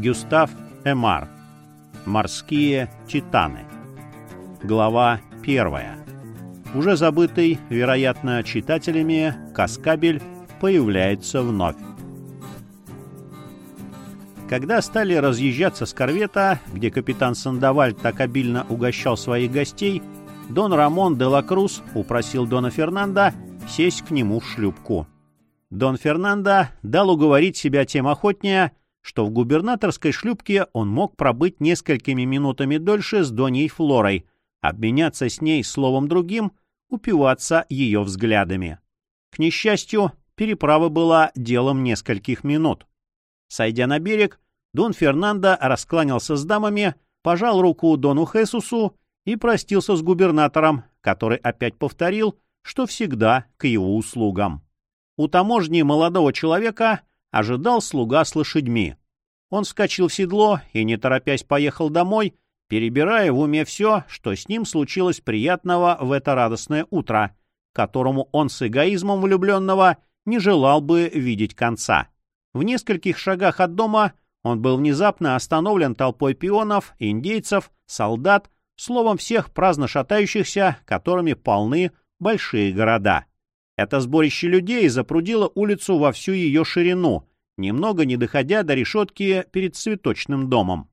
Гюстав Эмар. Морские титаны. Глава первая. Уже забытый, вероятно, читателями, Каскабель появляется вновь. Когда стали разъезжаться с корвета, где капитан Сандаваль так обильно угощал своих гостей, Дон Рамон де ла Круз упросил Дона Фернанда сесть к нему в шлюпку. Дон Фернандо дал уговорить себя тем охотнее, что в губернаторской шлюпке он мог пробыть несколькими минутами дольше с Доней Флорой, обменяться с ней словом другим, упиваться ее взглядами. К несчастью, переправа была делом нескольких минут. Сойдя на берег, Дон Фернандо раскланялся с дамами, пожал руку Дону Хесусу и простился с губернатором, который опять повторил, что всегда к его услугам. У таможни молодого человека ожидал слуга с лошадьми. Он вскочил в седло и, не торопясь, поехал домой, перебирая в уме все, что с ним случилось приятного в это радостное утро, которому он с эгоизмом влюбленного не желал бы видеть конца. В нескольких шагах от дома он был внезапно остановлен толпой пионов, индейцев, солдат, словом всех праздно шатающихся, которыми полны большие города. Это сборище людей запрудило улицу во всю ее ширину, немного не доходя до решетки перед цветочным домом.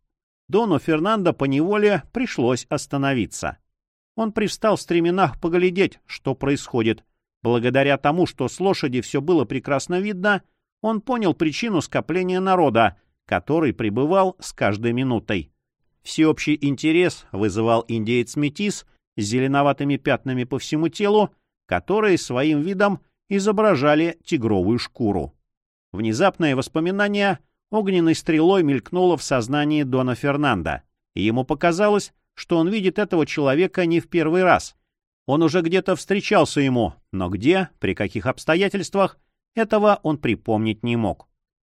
Дону Фернандо поневоле пришлось остановиться. Он привстал в стременах поглядеть, что происходит. Благодаря тому, что с лошади все было прекрасно видно, он понял причину скопления народа, который пребывал с каждой минутой. Всеобщий интерес вызывал индеец-метис с зеленоватыми пятнами по всему телу, которые своим видом изображали тигровую шкуру. Внезапное воспоминание огненной стрелой мелькнуло в сознании Дона Фернанда, и ему показалось, что он видит этого человека не в первый раз. Он уже где-то встречался ему, но где, при каких обстоятельствах, этого он припомнить не мог.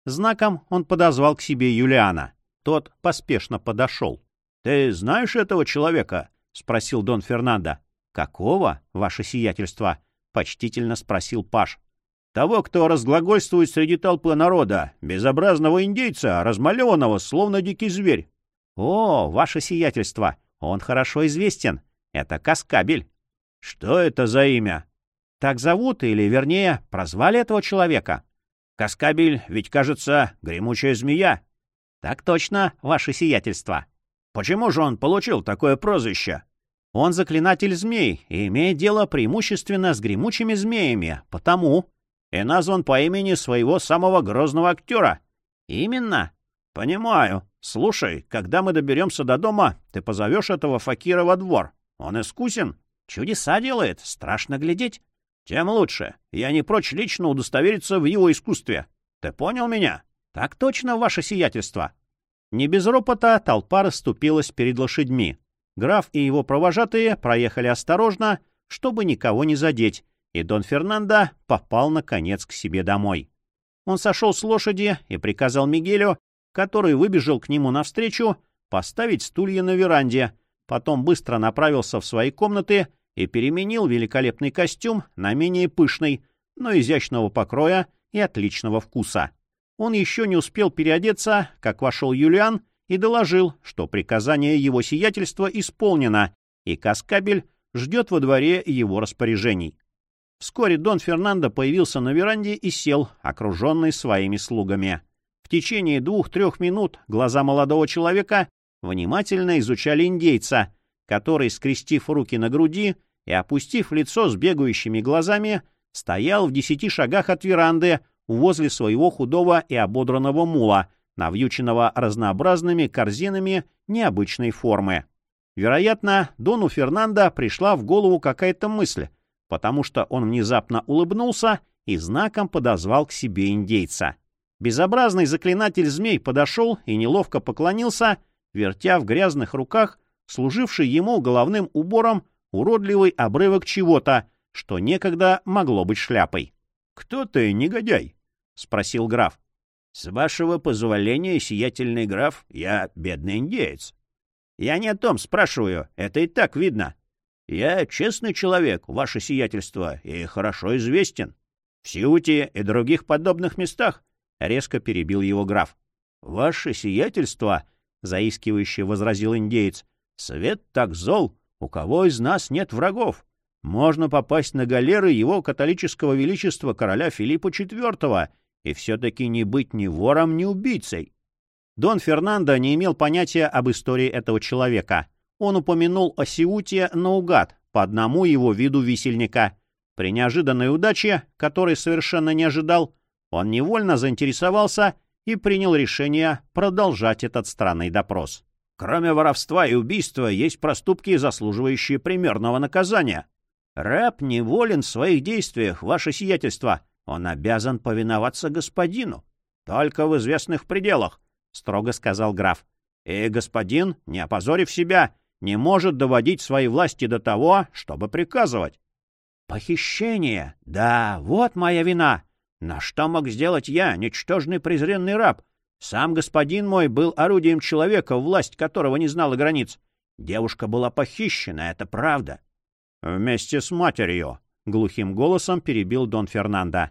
Знаком он подозвал к себе Юлиана. Тот поспешно подошел. — Ты знаешь этого человека? — спросил Дон Фернандо. — Какого, ваше сиятельство? — почтительно спросил Паш. — Того, кто разглагольствует среди толпы народа, безобразного индейца, размалеванного, словно дикий зверь. — О, ваше сиятельство! Он хорошо известен. Это Каскабель. — Что это за имя? — Так зовут, или, вернее, прозвали этого человека. — Каскабель ведь, кажется, гремучая змея. — Так точно, ваше сиятельство. — Почему же он получил такое прозвище? — он заклинатель змей и имеет дело преимущественно с гремучими змеями, потому и назван по имени своего самого грозного актера. Именно. Понимаю. Слушай, когда мы доберемся до дома, ты позовешь этого факира во двор. Он искусен. Чудеса делает. Страшно глядеть. Тем лучше. Я не прочь лично удостовериться в его искусстве. Ты понял меня? Так точно, ваше сиятельство. Не без ропота толпа расступилась перед лошадьми. Граф и его провожатые проехали осторожно, чтобы никого не задеть, и Дон Фернандо попал, наконец, к себе домой. Он сошел с лошади и приказал Мигелю, который выбежал к нему навстречу, поставить стулья на веранде, потом быстро направился в свои комнаты и переменил великолепный костюм на менее пышный, но изящного покроя и отличного вкуса. Он еще не успел переодеться, как вошел Юлиан и доложил, что приказание его сиятельства исполнено, и Каскабель ждет во дворе его распоряжений. Вскоре Дон Фернандо появился на веранде и сел, окруженный своими слугами. В течение двух-трех минут глаза молодого человека внимательно изучали индейца, который, скрестив руки на груди и опустив лицо с бегающими глазами, стоял в десяти шагах от веранды возле своего худого и ободранного мула — навьюченного разнообразными корзинами необычной формы. Вероятно, Дону Фернандо пришла в голову какая-то мысль, потому что он внезапно улыбнулся и знаком подозвал к себе индейца. Безобразный заклинатель змей подошел и неловко поклонился, вертя в грязных руках служивший ему головным убором уродливый обрывок чего-то, что некогда могло быть шляпой. — Кто ты, негодяй? — спросил граф. — С вашего позволения, сиятельный граф, я бедный индеец. — Я не о том спрашиваю, это и так видно. Я честный человек, ваше сиятельство, и хорошо известен. В Сиуте и других подобных местах, — резко перебил его граф. «Ваше сиятельство», — заискивающе возразил индеец, — «свет так зол, у кого из нас нет врагов? Можно попасть на галеры его католического величества короля Филиппа IV и все-таки не быть ни вором, ни убийцей». Дон Фернандо не имел понятия об истории этого человека. Он упомянул о Сиуте наугад, по одному его виду висельника. При неожиданной удаче, которой совершенно не ожидал, он невольно заинтересовался и принял решение продолжать этот странный допрос. Кроме воровства и убийства, есть проступки, заслуживающие примерного наказания. Раб неволен в своих действиях, ваше сиятельство. Он обязан повиноваться господину. Только в известных пределах, — строго сказал граф. И господин, не опозорив себя, не может доводить свои власти до того, чтобы приказывать. Похищение! Да, вот моя вина. На что мог сделать я, ничтожный презренный раб? Сам господин мой был орудием человека, власть которого не знала границ. Девушка была похищена, это правда. Вместе с матерью, — глухим голосом перебил Дон Фернандо.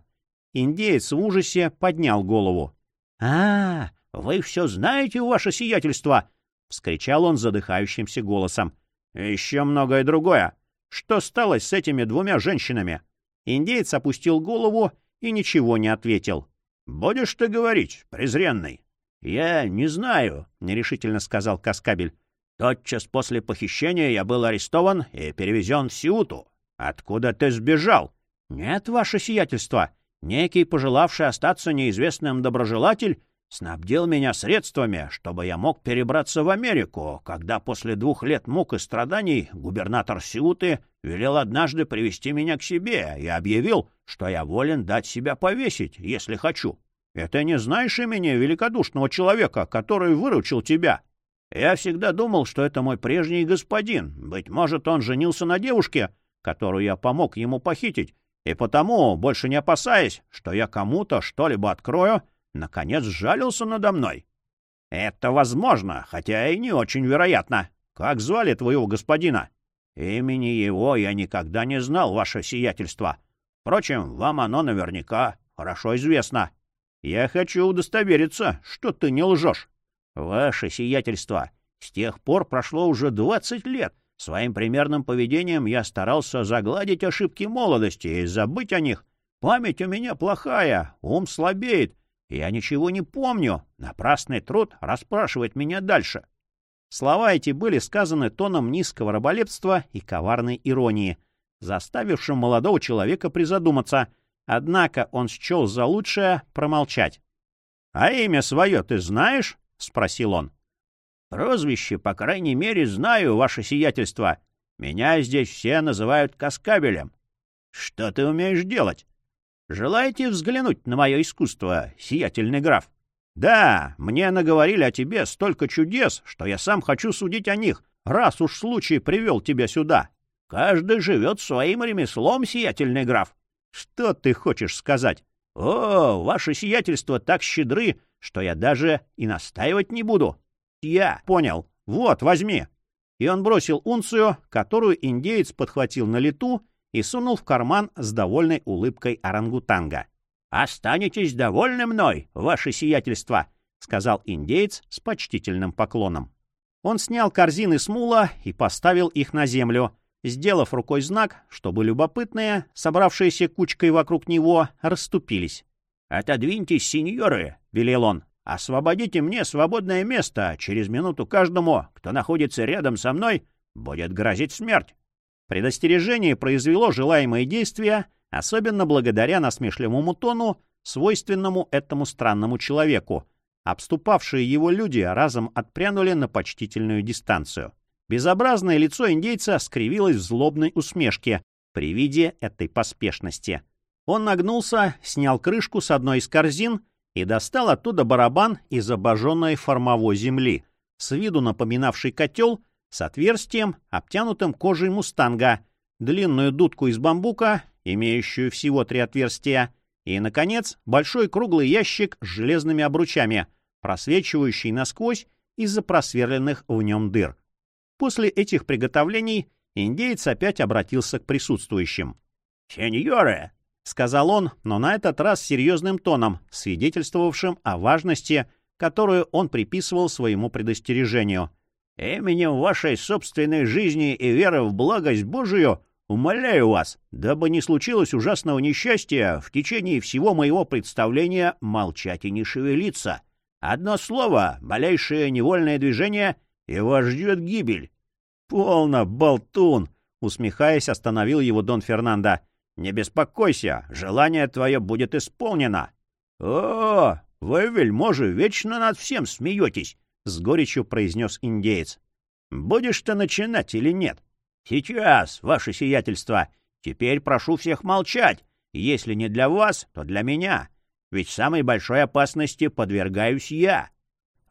Индеец в ужасе поднял голову. — А, вы все знаете, ваше сиятельство! — вскричал он задыхающимся голосом. — Еще многое другое. Что стало с этими двумя женщинами? Индеец опустил голову и ничего не ответил. — Будешь ты говорить, презренный? — Я не знаю, — нерешительно сказал Каскабель. — Тотчас после похищения я был арестован и перевезен в Сиуту. — Откуда ты сбежал? — Нет, ваше сиятельство. Некий, пожелавший остаться неизвестным доброжелатель, снабдил меня средствами, чтобы я мог перебраться в Америку, когда после двух лет мук и страданий губернатор Сиуты велел однажды привести меня к себе и объявил, что я волен дать себя повесить, если хочу. Это не знаешь имени великодушного человека, который выручил тебя? Я всегда думал, что это мой прежний господин. Быть может, он женился на девушке, которую я помог ему похитить, и потому, больше не опасаясь, что я кому-то что-либо открою, наконец сжалился надо мной. — Это возможно, хотя и не очень вероятно. Как звали твоего господина? — Имени его я никогда не знал, ваше сиятельство. Впрочем, вам оно наверняка хорошо известно. Я хочу удостовериться, что ты не лжешь. Ваше сиятельство, с тех пор прошло уже двадцать лет. Своим примерным поведением я старался загладить ошибки молодости и забыть о них. Память у меня плохая, ум слабеет, я ничего не помню. Напрасный труд расспрашивать меня дальше. Слова эти были сказаны тоном низкого раболепства и коварной иронии, заставившим молодого человека призадуматься, однако он счел за лучшее промолчать. — А имя свое ты знаешь? — спросил он. — Прозвище, по крайней мере, знаю, ваше сиятельство. Меня здесь все называют Каскабелем. — Что ты умеешь делать? Желаете взглянуть на мое искусство, сиятельный граф? Да, мне наговорили о тебе столько чудес, что я сам хочу судить о них, раз уж случай привел тебя сюда. Каждый живет своим ремеслом, сиятельный граф. Что ты хочешь сказать? О, ваше сиятельство так щедры, что я даже и настаивать не буду. Я понял. Вот, возьми. И он бросил унцию, которую индеец подхватил на лету и сунул в карман с довольной улыбкой орангутанга. — Останетесь довольны мной, ваше сиятельство, — сказал индеец с почтительным поклоном. Он снял корзины с мула и поставил их на землю, сделав рукой знак, чтобы любопытные, собравшиеся кучкой вокруг него, расступились. — Отодвиньтесь, сеньоры, — велел он. — Освободите мне свободное место. Через минуту каждому, кто находится рядом со мной, будет грозить смерть. Предостережение произвело желаемые действия, особенно благодаря насмешливому тону, свойственному этому странному человеку. Обступавшие его люди разом отпрянули на почтительную дистанцию. Безобразное лицо индейца скривилось в злобной усмешке при виде этой поспешности. Он нагнулся, снял крышку с одной из корзин и достал оттуда барабан из обожженной формовой земли, с виду напоминавший котел, с отверстием, обтянутым кожей мустанга, длинную дудку из бамбука, имеющую всего три отверстия, и, наконец, большой круглый ящик с железными обручами, просвечивающий насквозь из-за просверленных в нем дыр. После этих приготовлений индеец опять обратился к присутствующим. «Сеньоры!» — сказал он, но на этот раз серьезным тоном, свидетельствовавшим о важности которую он приписывал своему предостережению. «Именем вашей собственной жизни и веры в благость Божию умоляю вас, дабы не случилось ужасного несчастья, в течение всего моего представления молчать и не шевелиться. Одно слово, малейшее невольное движение, и вас ждет гибель». «Полно, болтун!» — усмехаясь, остановил его Дон Фернандо. «Не беспокойся, желание твое будет исполнено». «О, вы, вельможи, вечно над всем смеетесь!» — с горечью произнес индеец. «Будешь ты начинать или нет?» «Сейчас, ваше сиятельство. Теперь прошу всех молчать. Если не для вас, то для меня. Ведь самой большой опасности подвергаюсь я».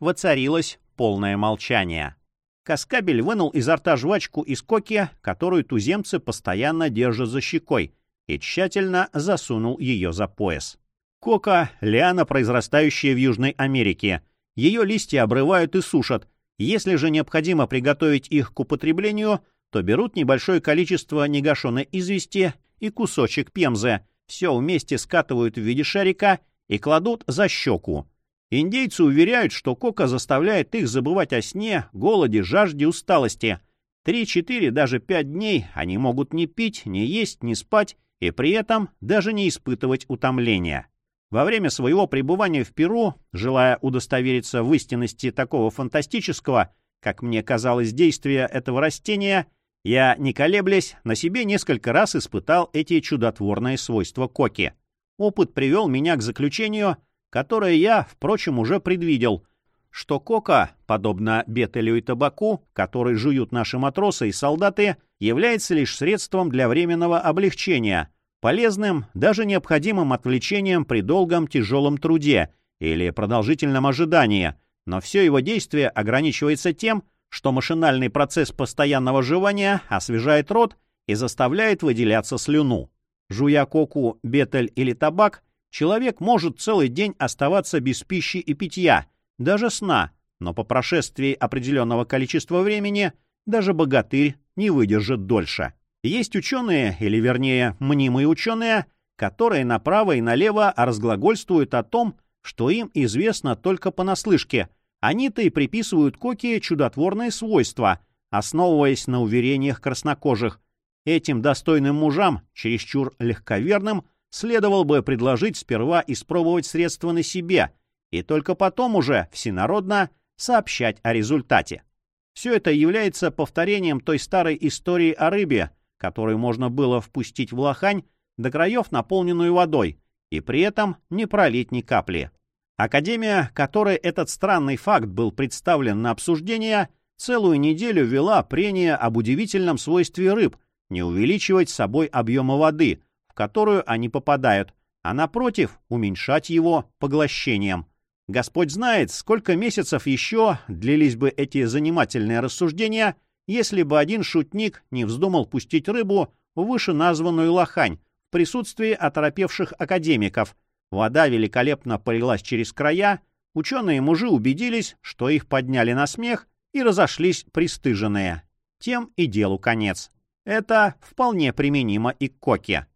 Воцарилось полное молчание. Каскабель вынул изо рта жвачку из коки, которую туземцы постоянно держат за щекой, и тщательно засунул ее за пояс. Кока — лиана, произрастающая в Южной Америке. Ее листья обрывают и сушат. Если же необходимо приготовить их к употреблению, то берут небольшое количество негашенной извести и кусочек пемзы, все вместе скатывают в виде шарика и кладут за щеку. Индейцы уверяют, что кока заставляет их забывать о сне, голоде, жажде, усталости. Три-четыре, даже пять дней они могут не пить, не есть, не спать и при этом даже не испытывать утомления. Во время своего пребывания в Перу, желая удостовериться в истинности такого фантастического, как мне казалось, действия этого растения, я, не колеблясь, на себе несколько раз испытал эти чудотворные свойства коки. Опыт привел меня к заключению – которое я, впрочем, уже предвидел, что кока, подобно бетелю и табаку, который жуют наши матросы и солдаты, является лишь средством для временного облегчения, полезным, даже необходимым отвлечением при долгом тяжелом труде или продолжительном ожидании, но все его действие ограничивается тем, что машинальный процесс постоянного жевания освежает рот и заставляет выделяться слюну. Жуя коку, бетель или табак, Человек может целый день оставаться без пищи и питья, даже сна, но по прошествии определенного количества времени даже богатырь не выдержит дольше. Есть ученые, или вернее мнимые ученые, которые направо и налево разглагольствуют о том, что им известно только понаслышке. Они-то и приписывают коке чудотворные свойства, основываясь на уверениях краснокожих. Этим достойным мужам, чересчур легковерным, следовало бы предложить сперва испробовать средства на себе и только потом уже всенародно сообщать о результате. Все это является повторением той старой истории о рыбе, которую можно было впустить в лохань до краев, наполненную водой, и при этом не пролить ни капли. Академия, которой этот странный факт был представлен на обсуждение, целую неделю вела прения об удивительном свойстве рыб не увеличивать с собой объема воды, которую они попадают, а напротив, уменьшать его поглощением. Господь знает, сколько месяцев еще длились бы эти занимательные рассуждения, если бы один шутник не вздумал пустить рыбу в вышеназванную лохань в присутствии оторопевших академиков. Вода великолепно полилась через края, ученые мужи убедились, что их подняли на смех и разошлись пристыженные. Тем и делу конец. Это вполне применимо и к коке.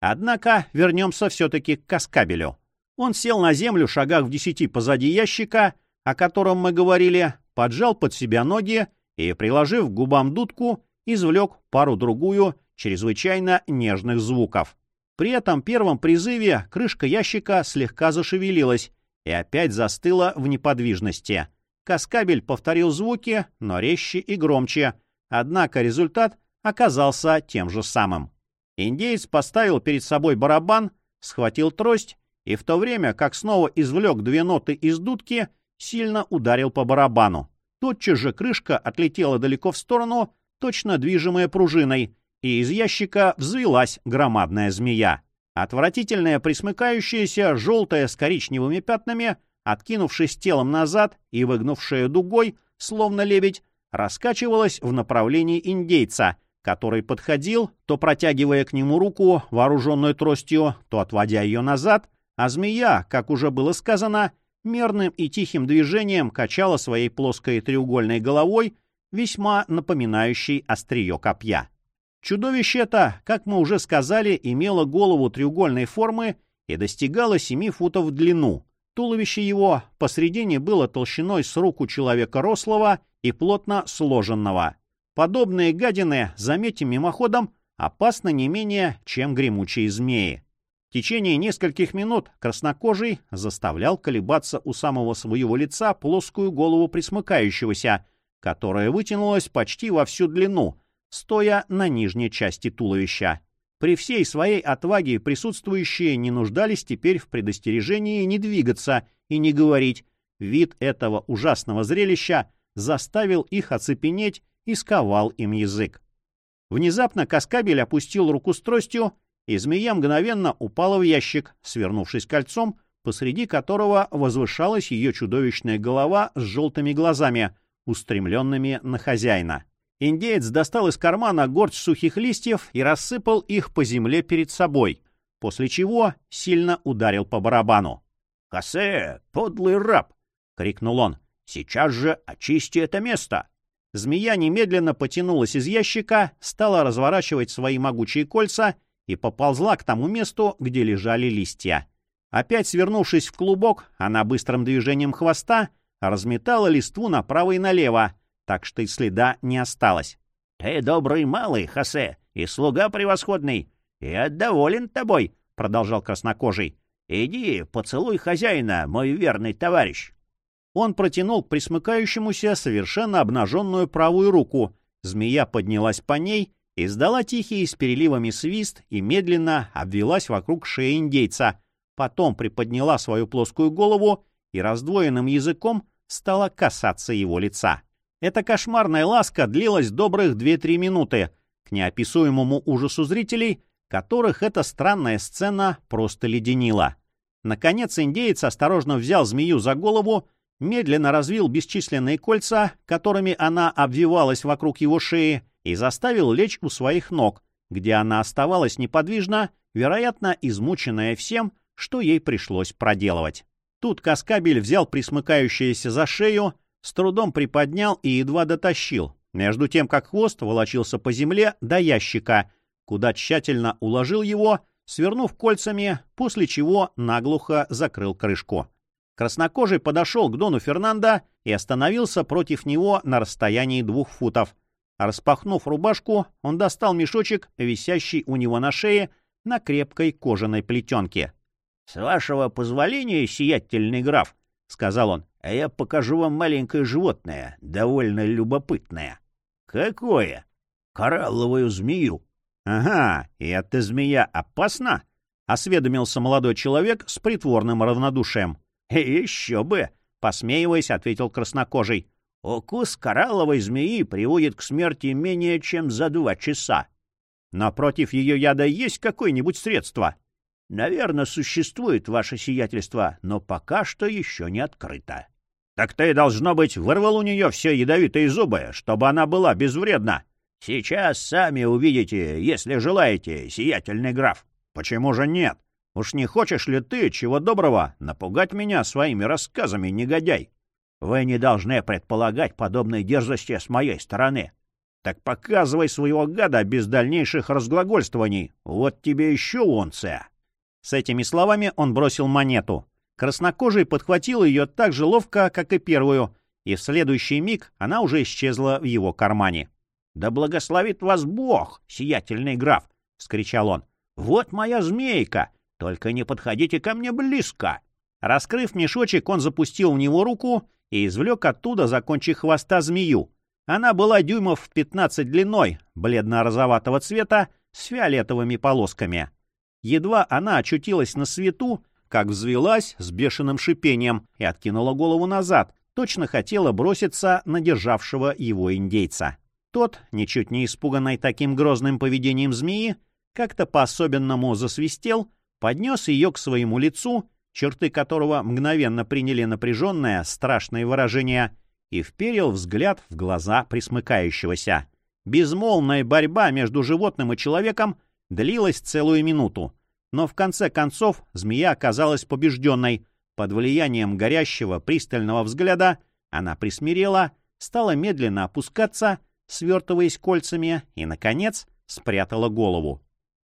Однако вернемся все-таки к Каскабелю. Он сел на землю шагах в десяти позади ящика, о котором мы говорили, поджал под себя ноги и, приложив к губам дудку, извлек пару-другую чрезвычайно нежных звуков. При этом первом призыве крышка ящика слегка зашевелилась и опять застыла в неподвижности. Каскабель повторил звуки, но резче и громче, однако результат оказался тем же самым. Индеец поставил перед собой барабан, схватил трость и в то время, как снова извлек две ноты из дудки, сильно ударил по барабану. Тотчас же крышка отлетела далеко в сторону, точно движимая пружиной, и из ящика взвелась громадная змея. Отвратительная, присмыкающаяся, желтая с коричневыми пятнами, откинувшись телом назад и выгнувшая дугой, словно лебедь, раскачивалась в направлении индейца — который подходил, то протягивая к нему руку, вооруженную тростью, то отводя ее назад, а змея, как уже было сказано, мерным и тихим движением качала своей плоской треугольной головой, весьма напоминающей острие копья. Чудовище это, как мы уже сказали, имело голову треугольной формы и достигало 7 футов в длину. Туловище его посредине было толщиной с руку человека рослого и плотно сложенного. Подобные гадины, заметим мимоходом, опасны не менее, чем гремучие змеи. В течение нескольких минут краснокожий заставлял колебаться у самого своего лица плоскую голову присмыкающегося, которая вытянулась почти во всю длину, стоя на нижней части туловища. При всей своей отваге присутствующие не нуждались теперь в предостережении не двигаться и не говорить. Вид этого ужасного зрелища заставил их оцепенеть и сковал им язык. Внезапно Каскабель опустил руку с тростью и змея мгновенно упала в ящик, свернувшись кольцом, посреди которого возвышалась ее чудовищная голова с желтыми глазами, устремленными на хозяина. Индеец достал из кармана горсть сухих листьев и рассыпал их по земле перед собой, после чего сильно ударил по барабану. — Хосе, подлый раб! — крикнул он. — Сейчас же очисти это место! Змея немедленно потянулась из ящика, стала разворачивать свои могучие кольца — и поползла к тому месту, где лежали листья. Опять свернувшись в клубок, она быстрым движением хвоста разметала листву направо и налево, так что и следа не осталось. — Ты добрый малый, Хосе, и слуга превосходный. Я доволен тобой, — продолжал краснокожий. — Иди, поцелуй хозяина, мой верный товарищ. Он протянул к присмыкающемуся совершенно обнаженную правую руку. Змея поднялась по ней издала тихий с переливами свист и медленно обвелась вокруг шеи индейца, потом приподняла свою плоскую голову и раздвоенным языком стала касаться его лица. Эта кошмарная ласка длилась добрых 2-3 минуты, к неописуемому ужасу зрителей, которых эта странная сцена просто леденила. Наконец индеец осторожно взял змею за голову, медленно развил бесчисленные кольца, которыми она обвивалась вокруг его шеи, и заставил лечь у своих ног, где она оставалась неподвижна, вероятно, измученная всем, что ей пришлось проделывать. Тут Каскабель взял присмыкающееся за шею, с трудом приподнял и едва дотащил, между тем как хвост волочился по земле до ящика, куда тщательно уложил его, свернув кольцами, после чего наглухо закрыл крышку. Краснокожий подошел к Дону Фернандо и остановился против него на расстоянии двух футов, Распахнув рубашку, он достал мешочек, висящий у него на шее, на крепкой кожаной плетенке. — С вашего позволения, сиятельный граф, — сказал он, — а я покажу вам маленькое животное, довольно любопытное. — Какое? — Коралловую змею. — Ага, и эта змея опасна? — осведомился молодой человек с притворным равнодушием. — Еще бы! — посмеиваясь, ответил краснокожий. Укус коралловой змеи приводит к смерти менее чем за два часа. Напротив ее яда есть какое-нибудь средство? Наверное, существует ваше сиятельство, но пока что еще не открыто. Так ты, должно быть, вырвал у нее все ядовитые зубы, чтобы она была безвредна. Сейчас сами увидите, если желаете, сиятельный граф. Почему же нет? Уж не хочешь ли ты, чего доброго, напугать меня своими рассказами, негодяй? Вы не должны предполагать подобной дерзости с моей стороны. Так показывай своего гада без дальнейших разглагольствований. Вот тебе еще унция. С этими словами он бросил монету. Краснокожий подхватил ее так же ловко, как и первую, и в следующий миг она уже исчезла в его кармане. — Да благословит вас Бог, сиятельный граф! — вскричал он. — Вот моя змейка! Только не подходите ко мне близко! Раскрыв мешочек, он запустил в него руку и извлек оттуда за кончик хвоста змею. Она была дюймов в 15 длиной, бледно-розоватого цвета, с фиолетовыми полосками. Едва она очутилась на свету, как взвелась с бешеным шипением и откинула голову назад, точно хотела броситься на державшего его индейца. Тот, ничуть не испуганный таким грозным поведением змеи, как-то по-особенному засвистел, поднес ее к своему лицу черты которого мгновенно приняли напряженное, страшное выражение, и вперил взгляд в глаза присмыкающегося. Безмолвная борьба между животным и человеком длилась целую минуту, но в конце концов змея оказалась побежденной. Под влиянием горящего пристального взгляда она присмирела, стала медленно опускаться, свертываясь кольцами, и, наконец, спрятала голову.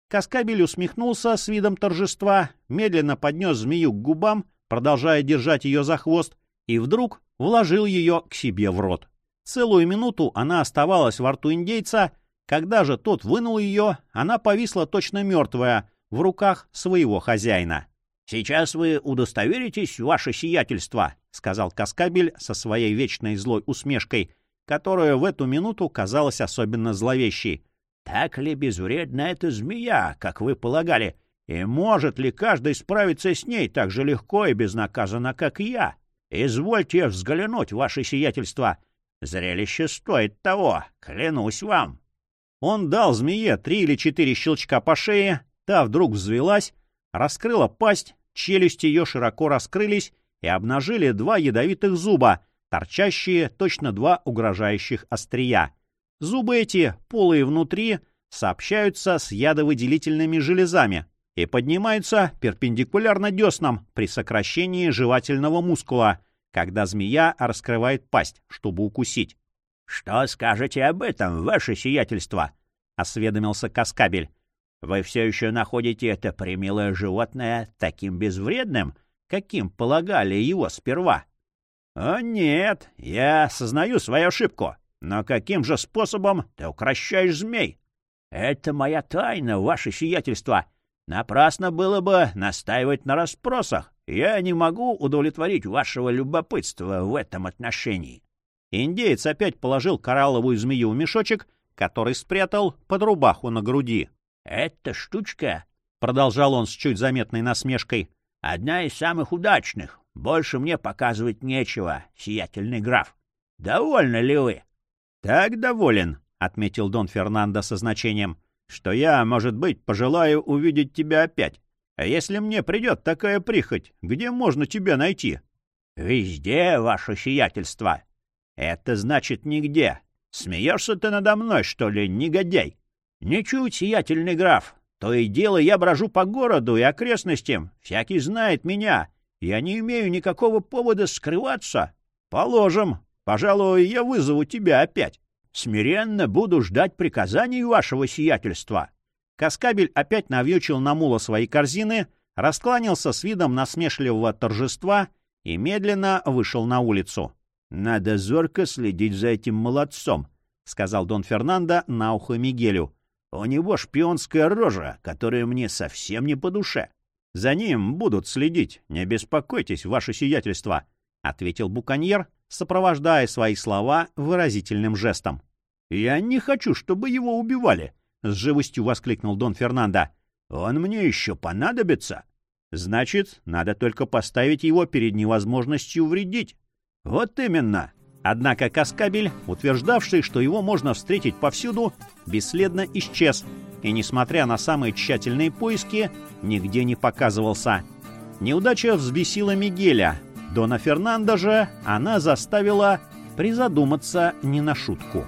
Каскабель усмехнулся с видом торжества, медленно поднес змею к губам, продолжая держать ее за хвост, и вдруг вложил ее к себе в рот. Целую минуту она оставалась во рту индейца, когда же тот вынул ее, она повисла точно мертвая в руках своего хозяина. — Сейчас вы удостоверитесь, ваше сиятельство, — сказал Каскабель со своей вечной злой усмешкой, которая в эту минуту казалась особенно зловещей. — Так ли безвредна эта змея, как вы полагали? И может ли каждый справиться с ней так же легко и безнаказанно, как я? Извольте взглянуть, ваше сиятельство. Зрелище стоит того, клянусь вам. Он дал змее три или четыре щелчка по шее, та вдруг взвелась, раскрыла пасть, челюсти ее широко раскрылись и обнажили два ядовитых зуба, торчащие точно два угрожающих острия. Зубы эти, полые внутри, сообщаются с ядовыделительными железами и поднимаются перпендикулярно деснам при сокращении жевательного мускула, когда змея раскрывает пасть, чтобы укусить. — Что скажете об этом, ваше сиятельство? — осведомился Каскабель. Вы все еще находите это примилое животное таким безвредным, каким полагали его сперва? — О, нет, я осознаю свою ошибку. Но каким же способом ты укращаешь змей? — Это моя тайна, ваше сиятельство. Напрасно было бы настаивать на расспросах. Я не могу удовлетворить вашего любопытства в этом отношении. Индеец опять положил коралловую змею в мешочек, который спрятал под рубаху на груди. «Эта штучка, — продолжал он с чуть заметной насмешкой, — одна из самых удачных. Больше мне показывать нечего, сиятельный граф. Довольны ли вы?» «Так доволен», — отметил Дон Фернандо со значением, — «что я, может быть, пожелаю увидеть тебя опять. А если мне придет такая прихоть, где можно тебя найти?» «Везде, ваше сиятельство». «Это значит нигде. Смеешься ты надо мной, что ли, негодяй?» Ничуть, сиятельный граф. То и дело я брожу по городу и окрестностям. Всякий знает меня. Я не имею никакого повода скрываться. Положим. Пожалуй, я вызову тебя опять. Смиренно буду ждать приказаний вашего сиятельства. Каскабель опять навьючил на мула свои корзины, раскланялся с видом насмешливого торжества и медленно вышел на улицу. — Надо зорко следить за этим молодцом, — сказал Дон Фернандо на ухо Мигелю. У него шпионская рожа, которая мне совсем не по душе. За ним будут следить, не беспокойтесь, ваше сиятельство, — ответил буконьер, сопровождая свои слова выразительным жестом. — Я не хочу, чтобы его убивали, — с живостью воскликнул Дон Фернандо. — Он мне еще понадобится. Значит, надо только поставить его перед невозможностью вредить. — Вот именно, Однако Каскабель, утверждавший, что его можно встретить повсюду, бесследно исчез, и, несмотря на самые тщательные поиски, нигде не показывался. Неудача взбесила Мигеля. Дона Фернандо же она заставила призадуматься не на шутку.